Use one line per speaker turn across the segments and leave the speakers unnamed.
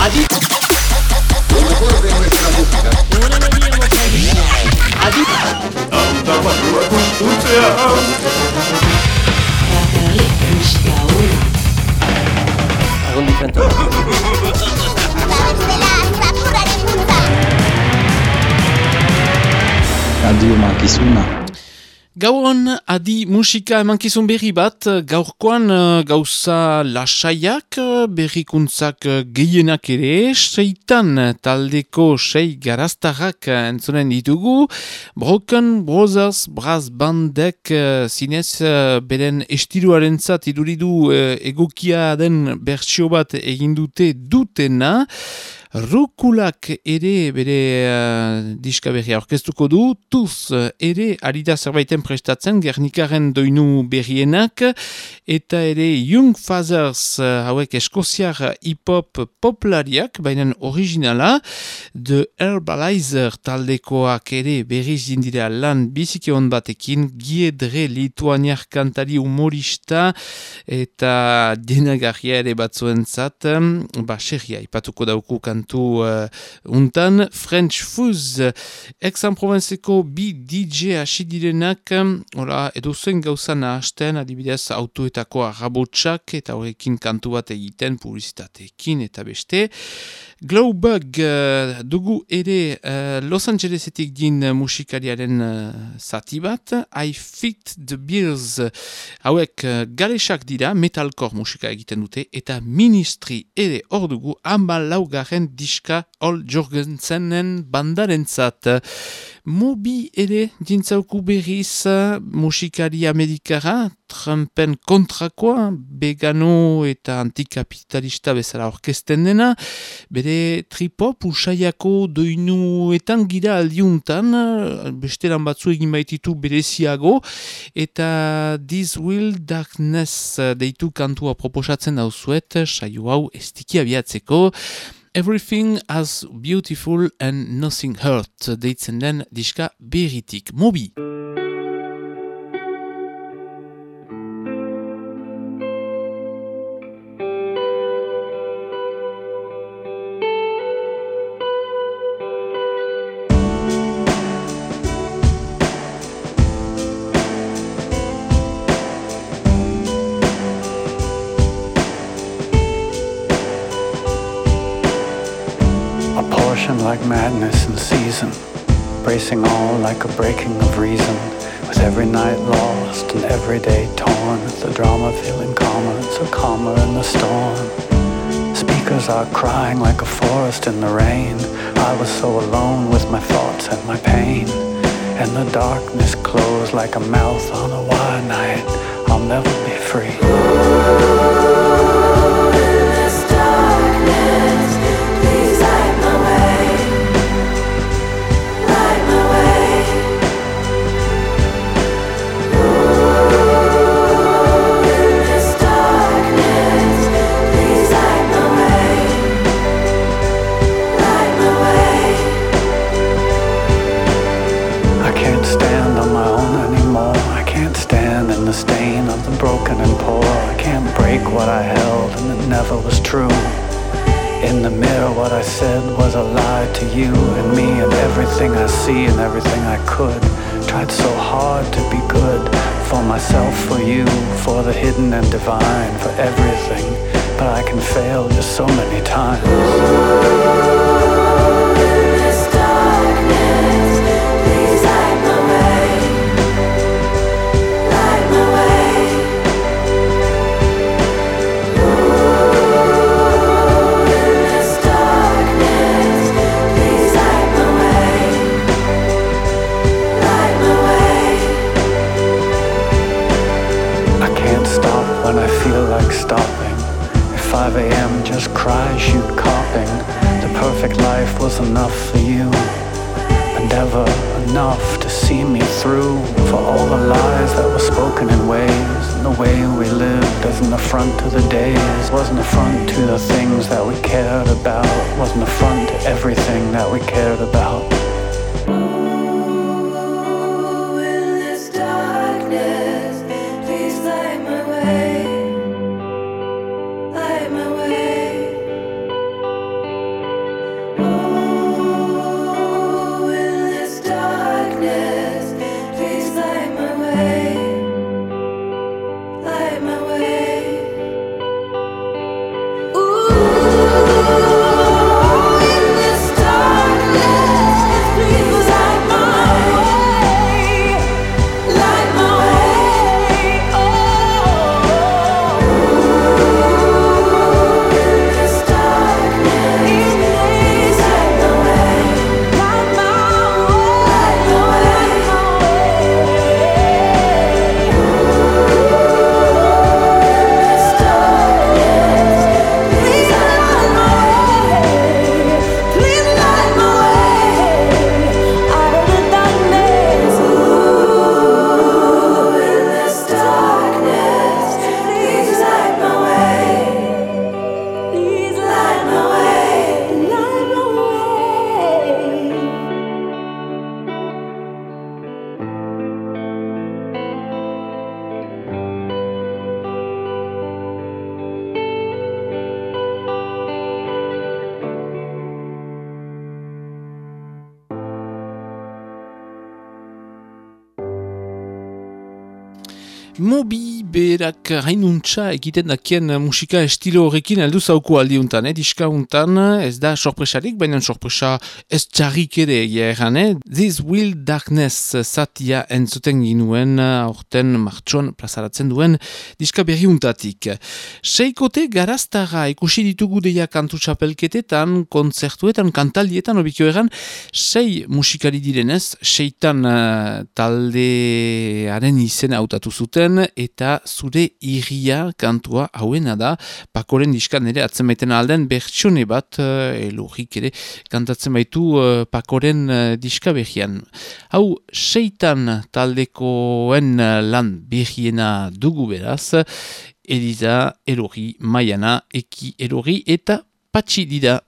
Adicto.
Algún diferente.
Radio
Gauan adi musika emankizun berri bat, gaurkoan uh, gauza lasaiak, uh, berrikuntzak uh, gehienak ere, seitan taldeko sei garaztarrak entzunen ditugu, Broken Brothers Brass Bandek zinez beren estiruaren zat iduridu egokia den bertsio bat egindute dutena, Rukulak ere bere uh, diska berria orkestuko du, tuz ere ari da zerbaiten prestatzen Gernikaren doinu berrienak, eta ere Young Fathers uh, hauek eskoziar hip-hop poplariak, baina originala, The Herbalizer taldekoak ere berriz dindira lan biziki hon batekin, giedre lituaniar kantari humorista, eta denagarria ere batzuen zat, ba, ipatuko dauku kantu kantu uh, untan. French Fuzz, ex-en-provenceko bi DJ hasi direnak, ora, edo zuen gauza nahasten, adibidez autoetako arrabotsak, eta horrekin kantu bat egiten, publizitateekin, eta beste. Glowbug uh, dugu ere uh, Los Angelesetik din musikariaren uh, zati bat. I Fit the Beers hauek uh, galesak dira, metalcore musika egiten dute, eta ministri ere hor dugu hamba laugarren diska Ol Jorgensenen bandaren zat. Mobi ere dintzauku berriz musikari amerikara, Trumpen kontrakoa, vegano eta antikapitalista bezala orkesten dena, bere tripop usaiako doinuetan gira aldiuntan, bestelan batzu egin baititu bereziago, eta This Will Darkness deitu kantua proposatzen dauzuet, saio hau estiki abiatzeko, Everything as beautiful and nothing hurt deitzen den diska beritik. Mobi!
Like madness in season, bracing all like a breaking of reason. With every night lost and every day torn, the drama feeling calmer, so calmer in the storm. Speakers are crying like a forest in the rain. I was so alone with my thoughts and my pain. And the darkness closed like a mouth on a wild night. I'll never be free. What I held and it never was true. In the mirror, what I said was a lie to you and me and everything I see and everything I could. Tried so hard to be good for myself, for you, for the hidden and divine, for everything. But I can fail just so many times. Like stopping. At 5 a.m. just cries you coughing. The perfect life was enough for you, but never enough to see me through. For all the lies that were spoken in ways, and the way we lived as an affront to the days. Wasn't a front to the things that we cared about, wasn't a front to everything that we cared about.
Mobi berak hainuntza egiten dakien musika estilo horrekin heldu zauku aldiuntan, eh? diska untan ez da sorpresarik, baina sorpresa ez txarrik ere egeran, eh? This Will Darkness zatia entzuten ginuen aurten martxon plazaratzen duen diska berri untatik. Seikote garaztara ikusi ditugu deia kantu txapelketetan, kontzertuetan, kantaldietan, obikio egan, sei musikari direnez, seitan uh, taldearen izena hautatu zuten, eta zure irria kantua hauena da pakoren diskan ere atzen baiten alden bertsione bat uh, elogik ere kantatzen baitu uh, pakoren uh, diska behian. Hau seitan taldekoen lan behiena dugu beraz Eliza, Elogi, Maiana, Eki, Elogi eta Patsi dida.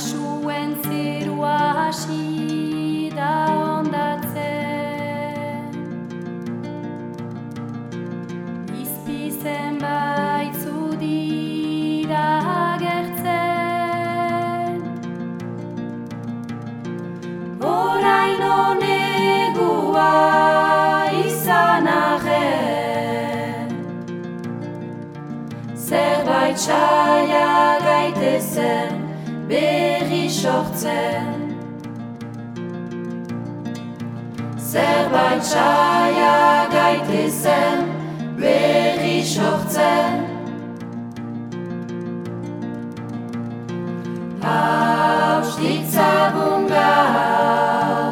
zuen zirua hasi da ondatzen. Izpizen baitzu dira agertzen. Orain honegua izan arren. Zerbait txaila gaitezen berri sortzen Zerbait saia gaitezen berri sortzen Hauz ditzagun gara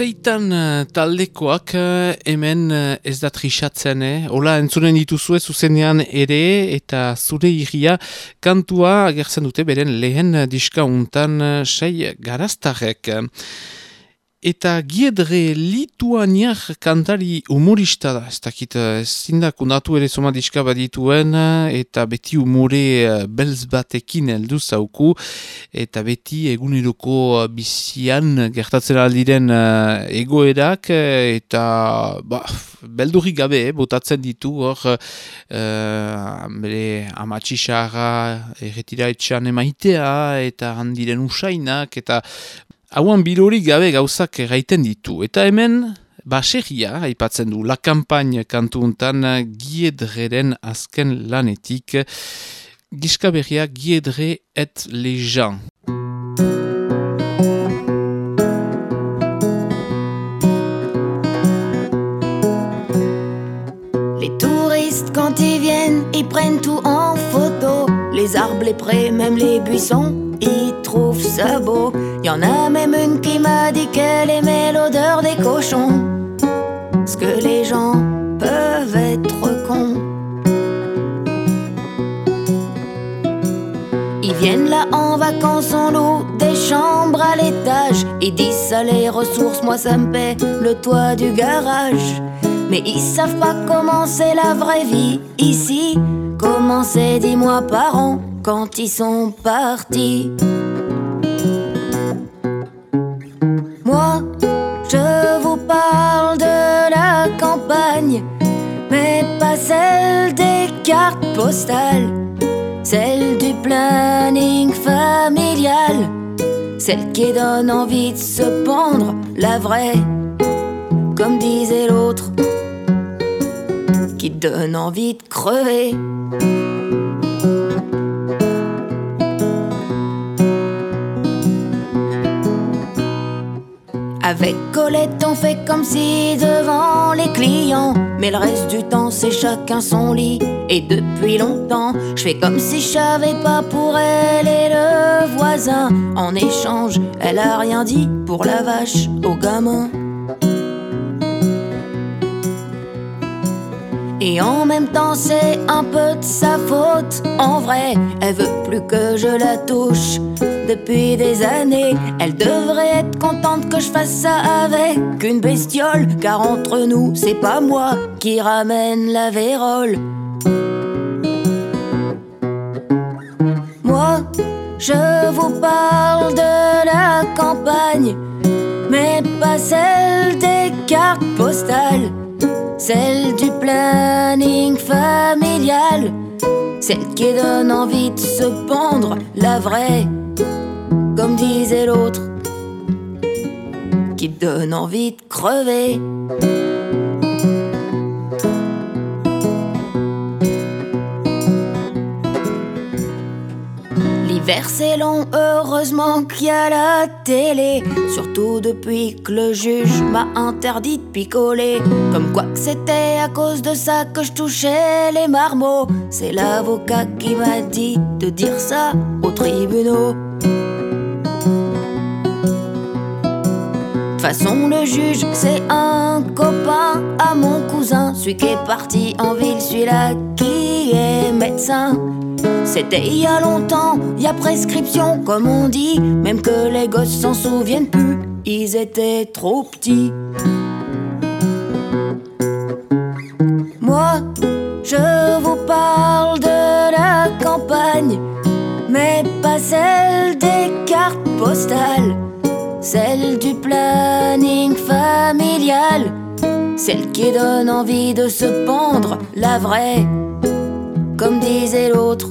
seitan uh, taldekoak uh, hemen uh, ez da trisatzen, eh? Ola entzunen dituzue zuzenean ere eta zure irria kantua agertzen dute beren lehen diska untan sei garaztarek. Eta giedre lituaniak kantari humorista da, ez dakit, zindak undatu ere soma diska badituen, eta beti humore eh, belz batekin heldu zauku, eta beti eguneroko bizian gertatzen aldiren egoerak, eta ba, beldurrik gabe, eh, botatzen ditu hor, bere amatxixarra erretira etxan emaitea, eta handiren usainak, eta Hauan bilori gabe gauzak gaiten ditu. Eta hemen, baseria, haipatzen du, la kampagne kantuntan giedreren azken lanetik. Giska berria, giedre et les gens.
Les touristes, quand ils viennent, ils prennent tout en photo. Les arbres, les prés, même les buissons trouve ça beau. Y en a même une qui m'a dit qu'elle aimait l'odeur des cochons. Ce que les gens peuvent être cons. Ils viennent là en vacances, on loue des chambres à l'étage. Ils disent ça les ressources, moi ça me paie le toit du garage. Mais ils savent pas comment c'est la vraie vie ici. Comment c'est dix mois par an quand ils sont partis. Des cartes postales, celle du planning familial, celle qui donne envie de se pendre, la vraie, comme disait l'autre, qui donne envie de crever. Avec Colette, on fait comme si devant les clients. Mais le reste du temps, c'est chacun son lit. Et depuis longtemps, je fais comme si je savais pas pour elle et le voisin. En échange, elle a rien dit pour la vache au gamin. Et en même temps, c'est un peu de sa faute. En vrai, elle veut plus que je la touche. Depuis des années, elle devrait être contente que je fasse ça avec une bestiole. Car entre nous, c'est pas moi qui ramène la vérole. Moi, je vous parle de la campagne, mais pas celle des cartes postales celle du planning familial, celle qui donne envie de se pendre, la vraie, comme disait l'autre, qui donne envie de crever. C'est long, heureusement qu'il y a la télé. Surtout depuis que le juge m'a interdit de picoler. Comme quoi que c'était à cause de ça que je touchais les marmots. C'est l'avocat qui m'a dit de dire ça aux tribunaux. De façon, le juge, c'est un copain à mon cousin. Celui qui est parti en ville, celui-là qui est médecin. C'était il y a longtemps, il y a prescription, comme on dit. Même que les gosses s'en souviennent plus, ils étaient trop petits. Moi, je vous parle de la campagne, mais pas celle des cartes postales, celle du planning familial, celle qui donne envie de se pendre, la vraie, comme disait l'autre.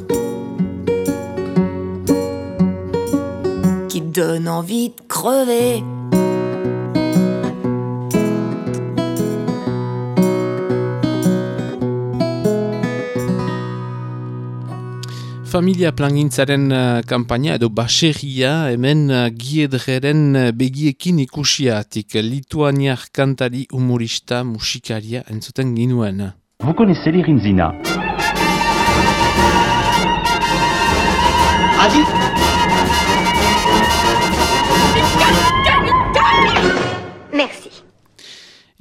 donne envie de crever.
Familia plangintzaren uh, kampaina edo baseria hemen uh, giedreren uh, begiekin ikusiatik. Lituaniak kantari humorista musikaria entzuten ginuen.
Vous connaissez les Rinzina
Adi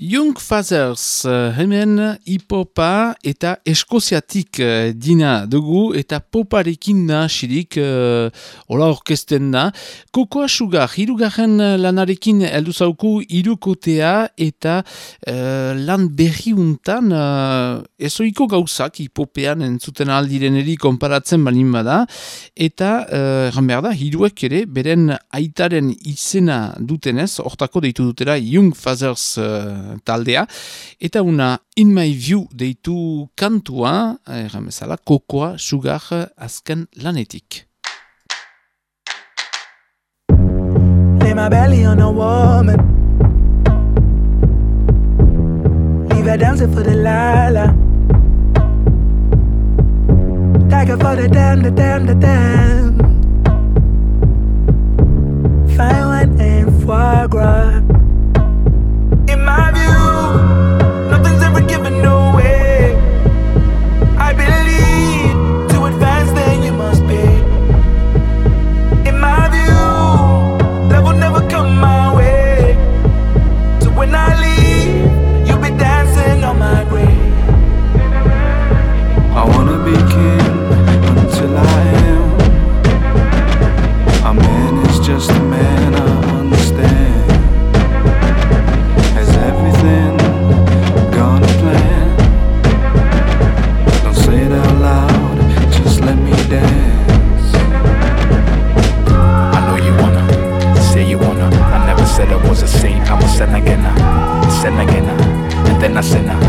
Young Fathers, eh, hemen hipopa eta eskoziatik uh, dina dugu eta poparekin da xirik uh, ola orkesten da. Kokoa sugar, hirugarren lanarekin eldu zauku irukotea eta lan berri untan uh, ezoiko gauzak hipopean entzuten aldiren eri konparatzen balin bada eta uh, behar da, hiruek ere beren aitaren izena dutenez, hortako deitu dutera Young Fathers taldea. Eta una In My View deitu kantua, erramezala, kokoa sugar azken lanetik. Lay my belly on a woman Leave her dancing for the lala for the damn, the damn, the damn Fine wine and foie gras cena, cena.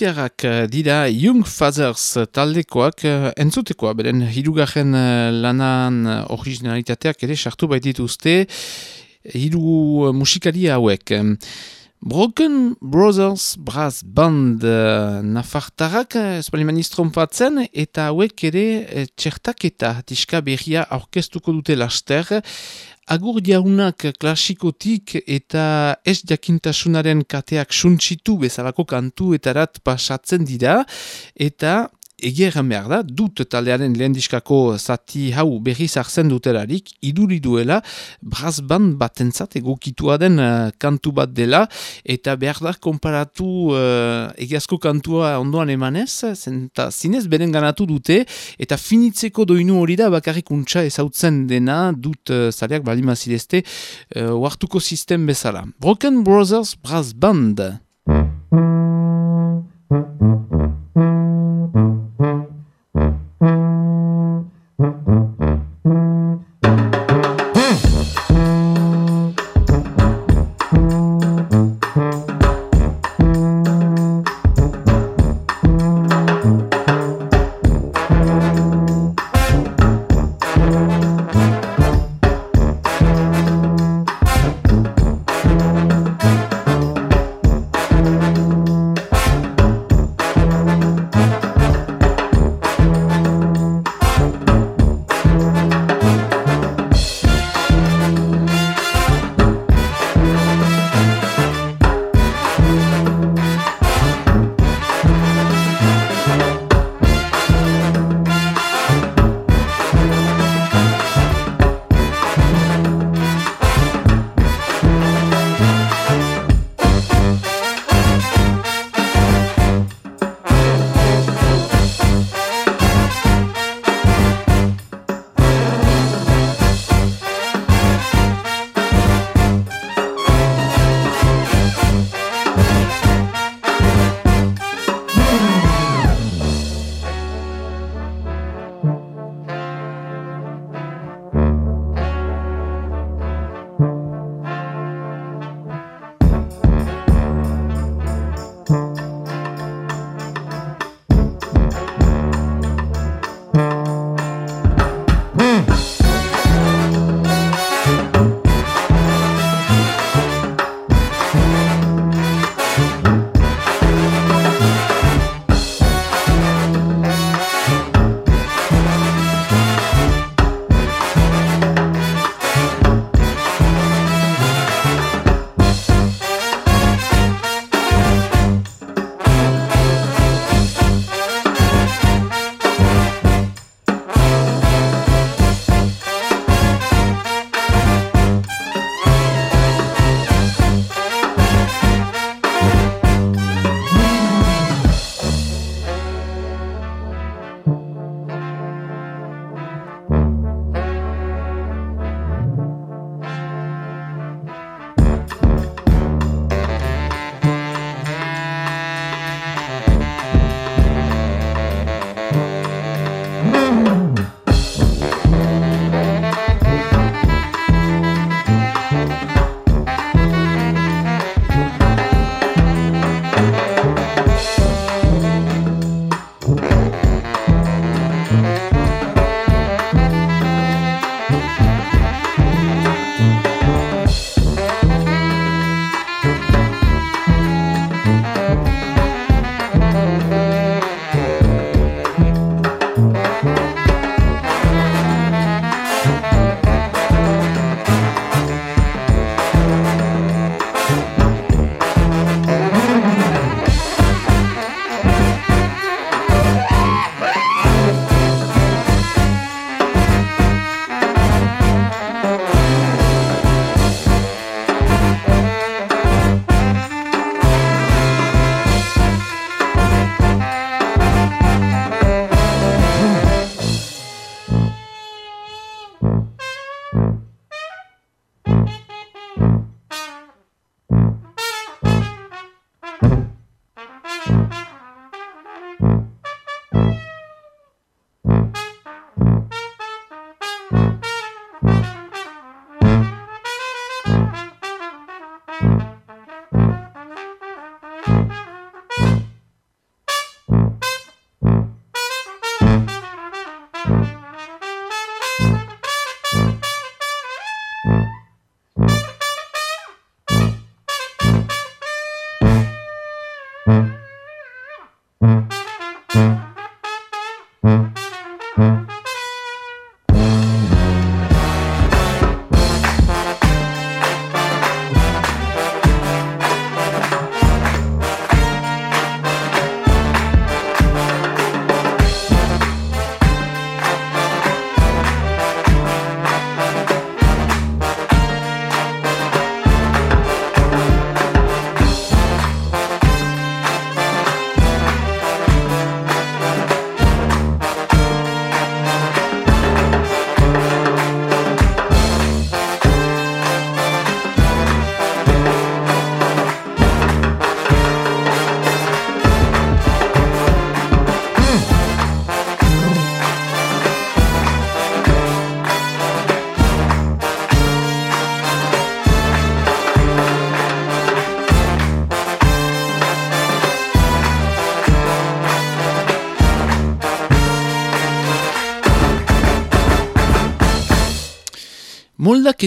Eh, dira Young Fathers taldekoak eh, entzutekoa, beren hirugarren eh, lanan originalitateak ere sartu baitituzte hiru musikari hauek. Broken Brothers Brass Band nafartarak espaliman iztrompatzen eta hauek ere txertaketa diska berria aurkeztuko dute laster. Agur jaunak klasikotik eta ez jakintasunaren kateak suntsitu bezalako kantu etarat pasatzen dira. Eta egia egan behar da, dut taldearen lehen diskako zati hau berri zartzen dutelarik, iduri duela, brazban batentzat egokitua den uh, kantu bat dela, eta behar da, komparatu uh, egiazko kantua ondoan emanez, zenta zinez beren ganatu dute, eta finitzeko doinu hori da, bakarrik untxa ezautzen dena, dut uh, zaleak balima zidezte, uh, uartuko sistem bezala. Broken Brothers Brass Band. Mm-hmm.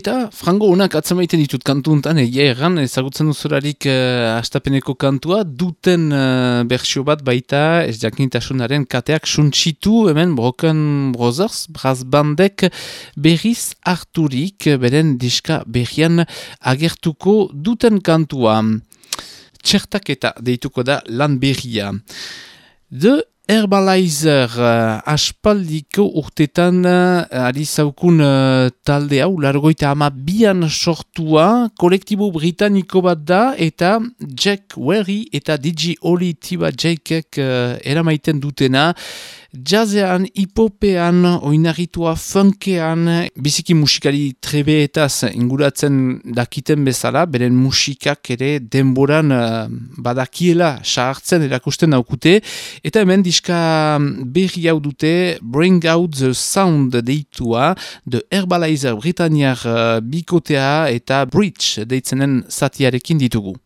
Eta frango honak atzamaiten ditut kantu untan, egia erran, ezagutzen duzularik uh, astapeneko kantua, duten uh, bersio bat baita, ez jakintasunaren kateak suntsitu, hemen Broken Brothers, Brass Bandek berriz harturik, beren diska berrian agertuko duten kantua. Txertak eta deituko da lan berria. De Herbalizer uh, aspaldiko urtetan uh, ari zaukun uh, talde hau, largoita ama bian sortua, kolektibo britaniko bat da, eta Jack Werry eta DJ Oli Tiba Jakek uh, eramaiten dutena, Jazean, hipopean, oinarritua funkean, biziki musikari trebeetaz inguratzen dakiten bezala, beren musikak ere denboran uh, badakiela sahartzen erakusten daukute, eta hemen diska berri hau dute Bring Out the Sound deitua, The Herbalizer Britanniar uh, bikotea eta Bridge deitzenen zatiarekin ditugu.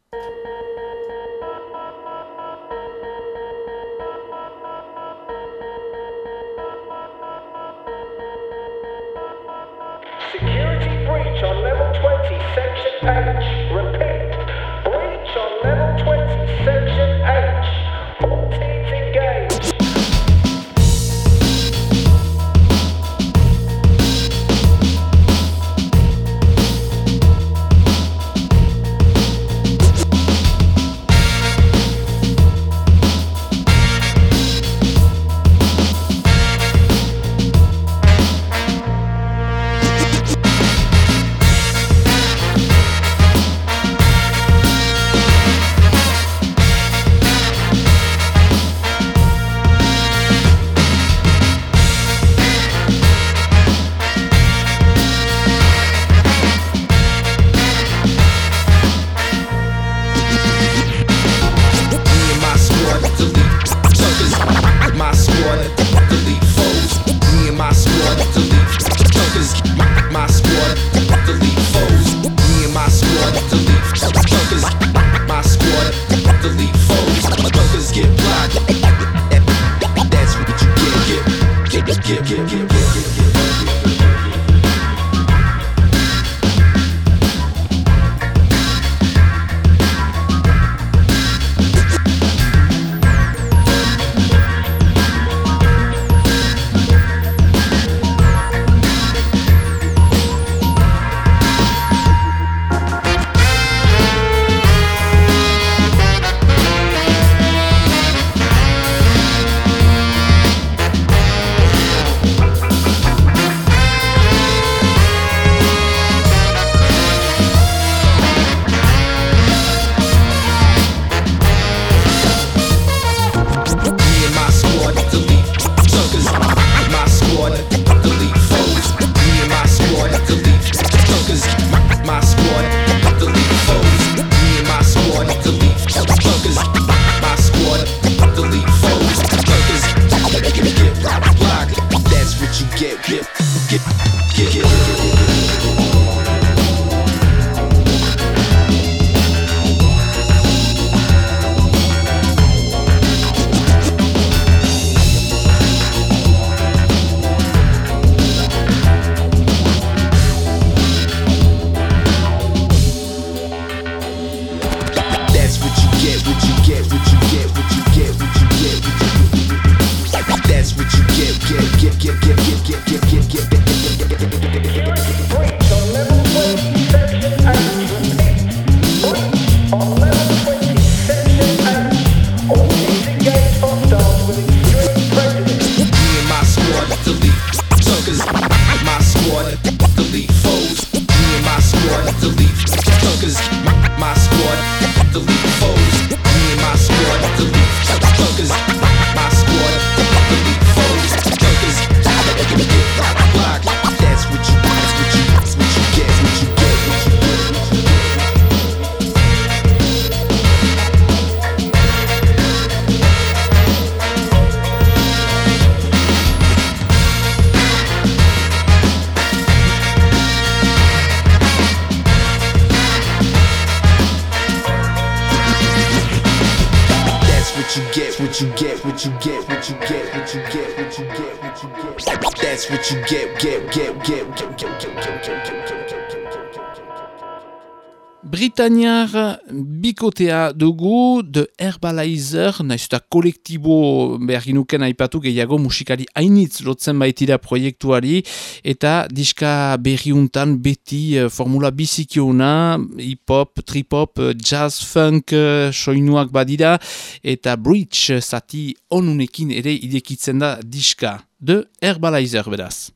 Britaniar bikotea dugu The Herbalizer, naiz eta kolektibo behar ginuken aipatu gehiago musikari hainitz lotzen baitira proiektuari eta diska berriuntan beti eh, formula bizikiona, hip-hop, trip-hop, eh, jazz, funk, eh, soinuak badira eta bridge zati onunekin ere idekitzen da diska. The Herbalizer beraz.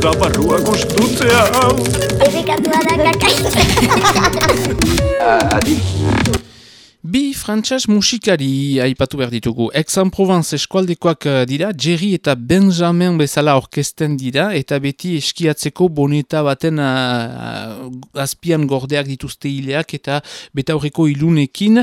Da barrua gustutzea hau.
Errekatua da kakaitza.
Adi,
Bi frantses musikari aipatu behar ditugu. Aix-en-Provence eskualdekoak eh, dira, Jerry eta Benjamin bezala orkesten dira, eta beti eskiatzeko boneta baten uh, azpian gordeak dituzte hileak eta beta horreko ilunekin,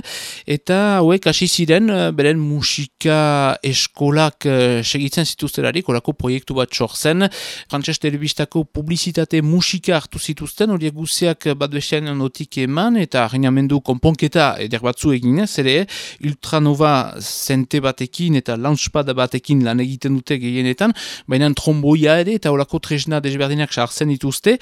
eta hauek hasi ziren, beren musika eskolak uh, segitzen zituztelarik, horako proiektu bat sortzen, frantses telebistako publizitate musika hartu zituzten, horiek guziak bat bestean ondotik eman, eta harrinamendu konponketa eder batzu eginez, ere Ultranova zente batekin eta launchpad batekin lan egiten dute gehienetan, baina tromboia ere eta olako tresna desberdinak sartzen dituzte,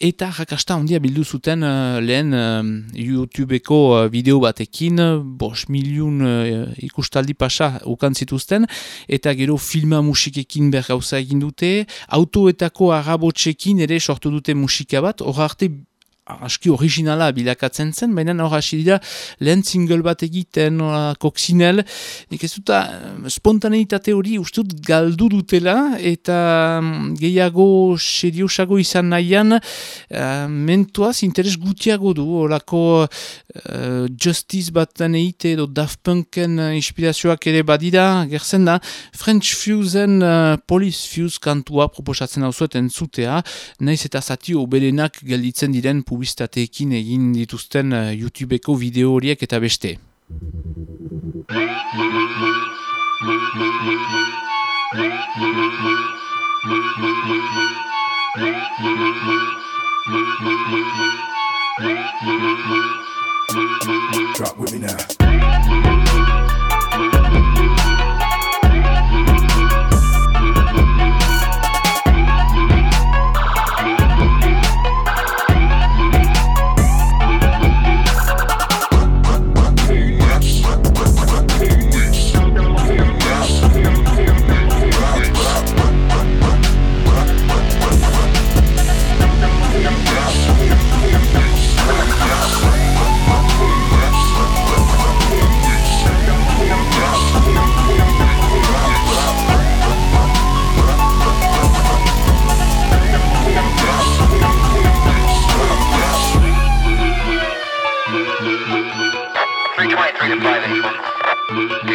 eta rakasta handia bildu zuten uh, lehen uh, YouTubeko uh, bideo batekin, bos miliun uh, ikustaldi pasa ukan zituzten, eta gero filma musikekin ber gauza egin dute, autoetako arabotsekin ere sortu dute musika bat, hor arte aski originala bilakatzen zen, baina hor hasi dira lehen single bat egiten, uh, koksinel, nik ez dut spontaneitate hori uste dut galdu dutela, eta mm, gehiago seriosago izan nahian, uh, mentuaz interes gutiago du, horako uh, justice bat egite edo Daft Punken uh, inspirazioak ere badira, gertzen da, French Fusen uh, Police Fuse kantua proposatzen hau zueten zutea, naiz eta zati oberenak gelditzen diren publizitateekin egin dituzten uh, YouTubeko bideo horiek eta beste.
Drop with me now.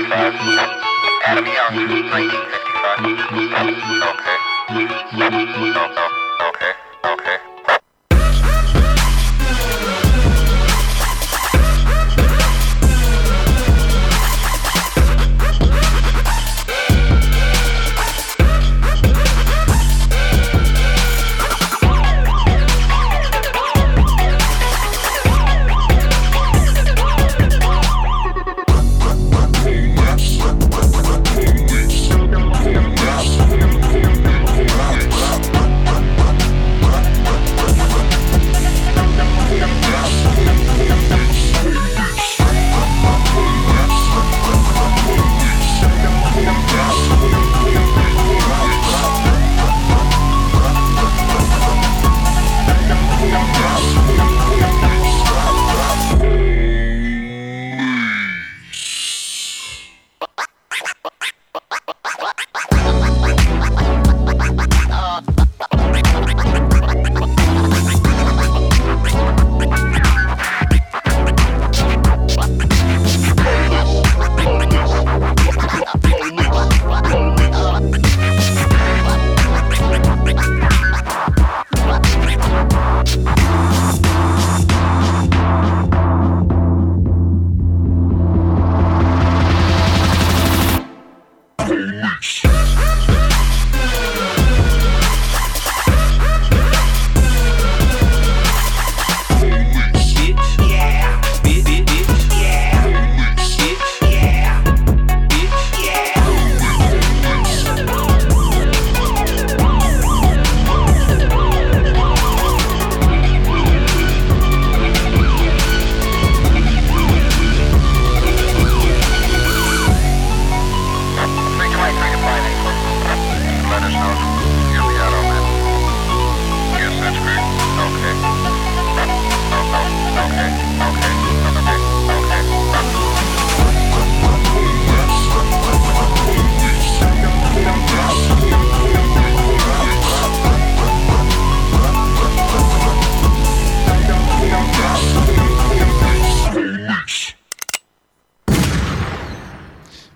1955. Adam Young, 1955. Okay.
No.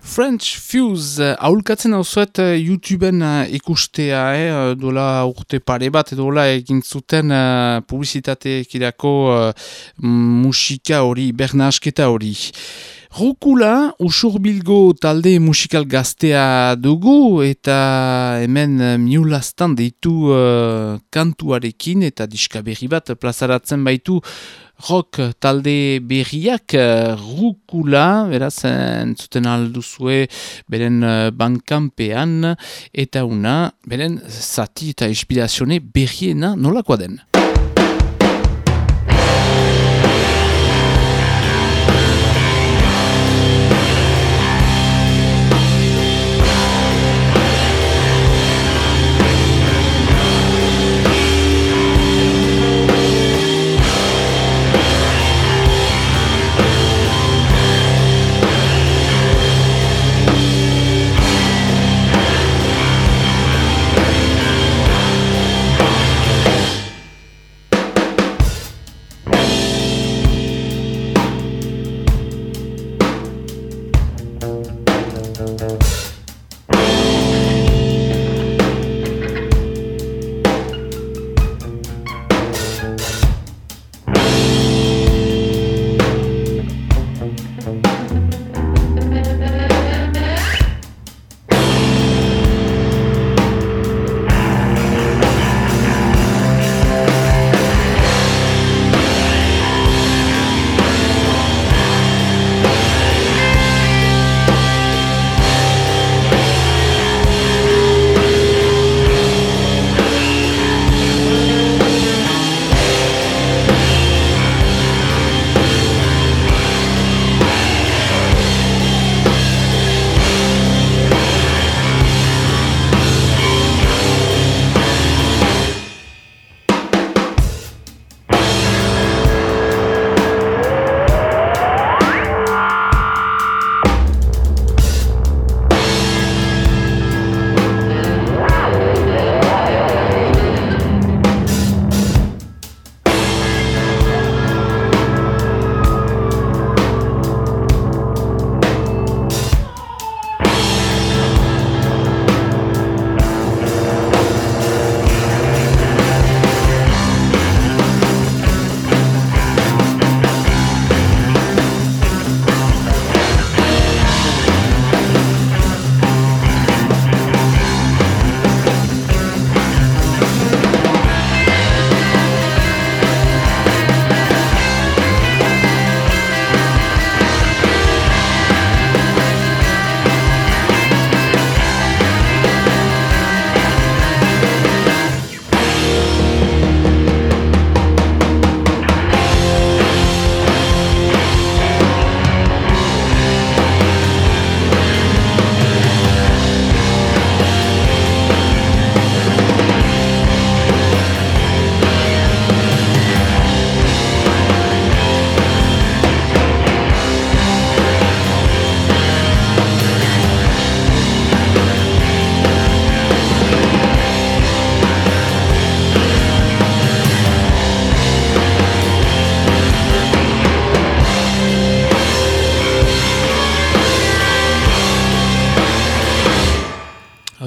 French Fuse, uh, aulkatzen hau zuet uh, YouTubeen uh, ikustea, eh, dola urte pare bat, dola egin zuten uh, publizitate ekirako uh, musika hori, berna asketa hori. Rukula, usurbilgo talde musikal gaztea dugu eta hemen miulastan deitu uh, kantuarekin eta diska berri bat plazaratzen baitu rock talde berriak uh, Rukula, beraz, entzuten alduzue beren uh, bankampean eta una, beren zati eta inspirazione berriena nolakoa den.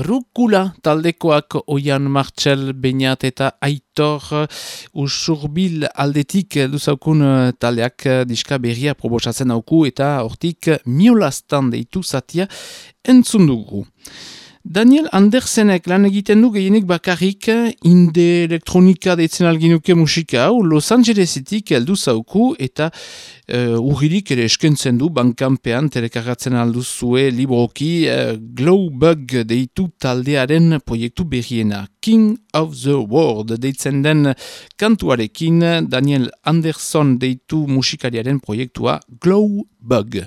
Rukula taldekoak oian martxel bainat eta aitor usurbil aldetik duzaukun taldeak diska berria probosatzen auku eta hortik miolastan deitu zatia entzun dugu. Daniel Andersenek lan egiten du gehienik bakarrik inde elektronika deitzen alginuke musika hau Los Angelesetik heldu zauku eta uh, urririk ere eskentzen du bankampean telekarratzen aldu zue libroki uh, Glowbug deitu taldearen proiektu berriena. King of the World deitzen den kantuarekin Daniel Anderson deitu musikariaren proiektua Glowbug.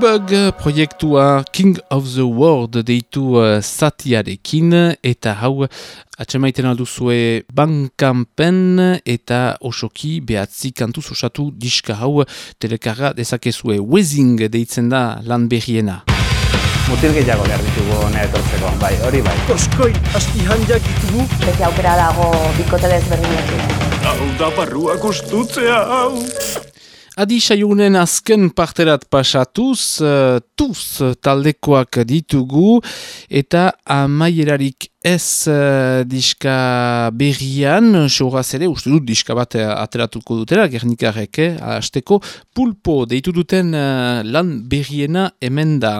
Glowbug proiektua King of the World deitu uh, zatiarekin eta hau atxemaiten alduzue bankampen eta osoki behatzi kantuz osatu diska hau telekarra dezakezue Wezing deitzen da lan berriena.
Mutil gehiago behar ditugu hona etortzeko, bai, hori bai.
Koskoi, asti handiak ditugu.
Beti aukera dago bikote desberdinekin.
Hau da barrua gustutzea, hau.
Adi saionen azken parterat pasatuz, uh, tuz taldekoak ditugu eta amaierarik ez uh, diska berrian, soraz ere, uste dut diska bat ateratuko dutela, gernikarek, eh, azteko pulpo deitu duten uh, lan berriena hemen da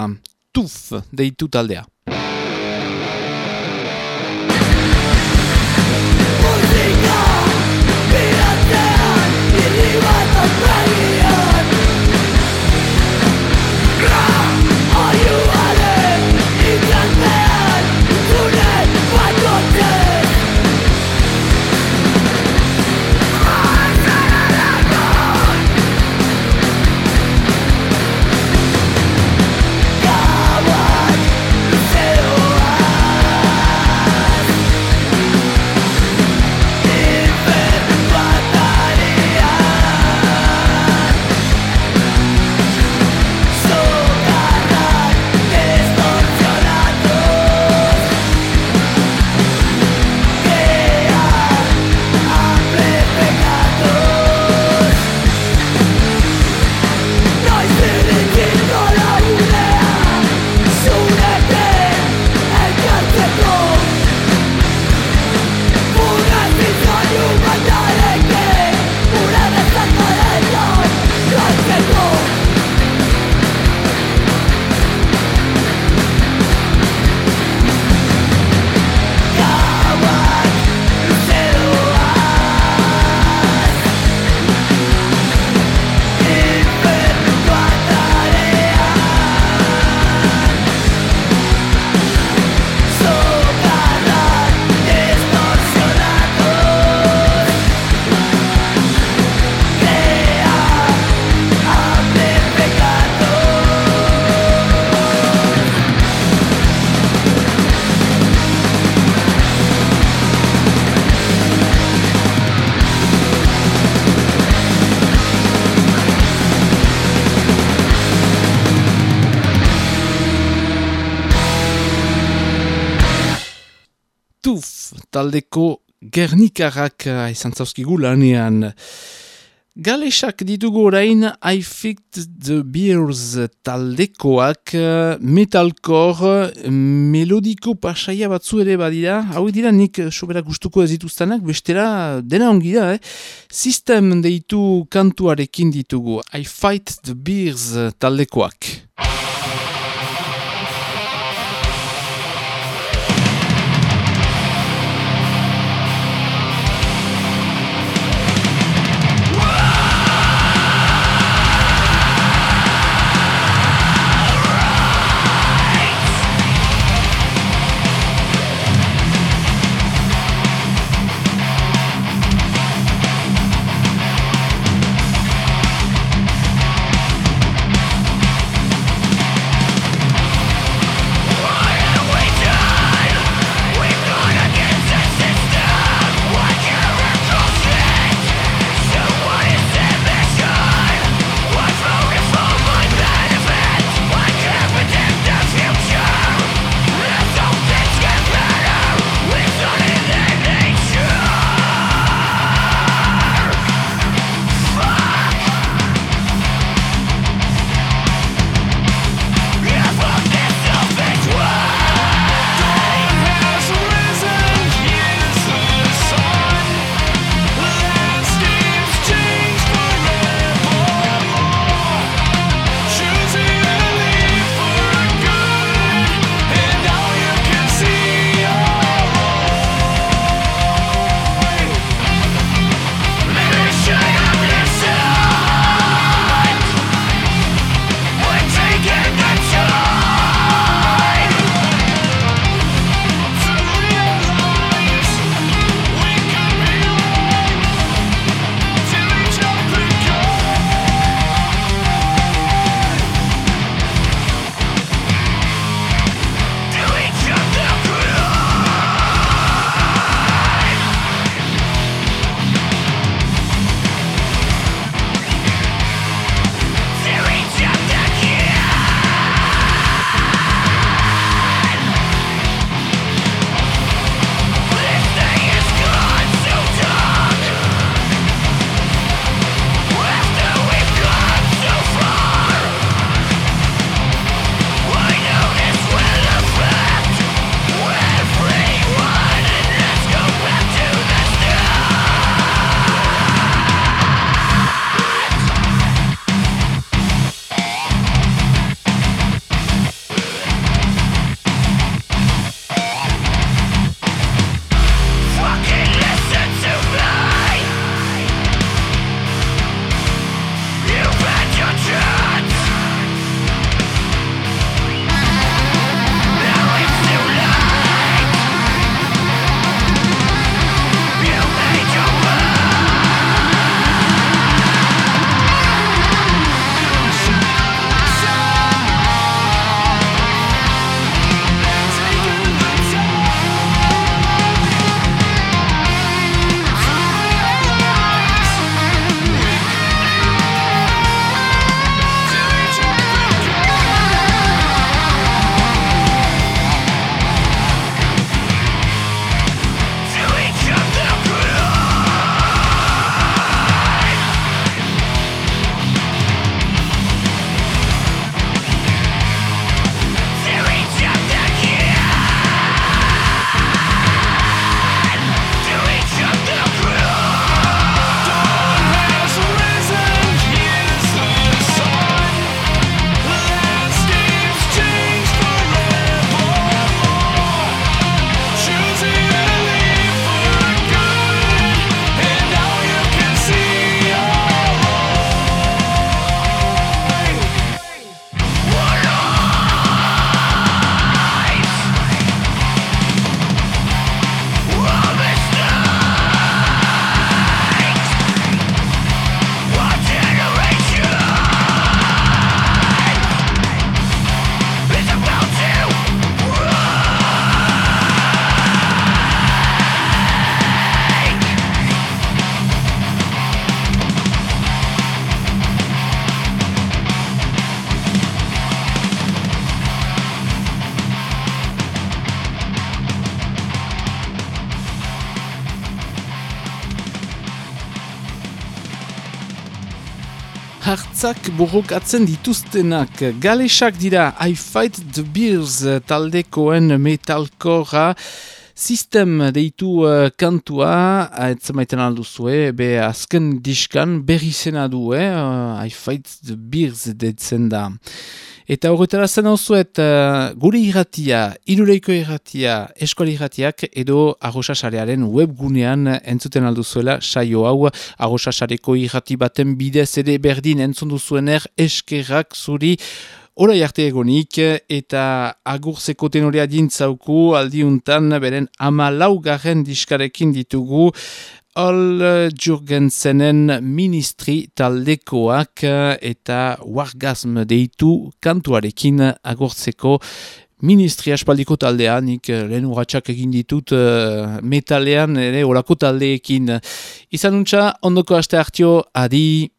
tuf deitu taldea. Taldeko gernikarrak uh, izan zauzkigu lanean. Galesak ditugu orain I Fit the Beers taldekoak uh, metalcore melodiko pasaia batzu ere badira. Hau dira nik sobera gustuko ez dituztanak, bestera dena ongi da, eh? System deitu kantuarekin ditugu I Fight the Beers taldekoak.
Hartzak borrokatzen dituztenak. Galesak dira I Fight the Beers taldekoen metalkora Sistem deitu uh, kantua, ez maiten alduzue, be azken diskan berri zena du, eh? Uh, I Fight the Beers detzen da. Eta horretara zen hau zuet, uh, gure irratia, irureiko irratia, eskuali irratiak, edo arrosasarearen webgunean entzuten alduzuela saio hau, arrosasareko irrati baten bidez ere berdin entzun duzuener eskerrak zuri, Hora jarte egonik eta agurzeko tenorea dintzauku aldiuntan beren ama laugarren diskarekin ditugu Ol Jurgensenen ministri taldekoak eta wargazm deitu kantuarekin agurtzeko ministri aspaldiko taldean, nik lehen urratxak egin ditut uh, metalean ere olako taldeekin. Izan untxa, ondoko aste hartio, adi...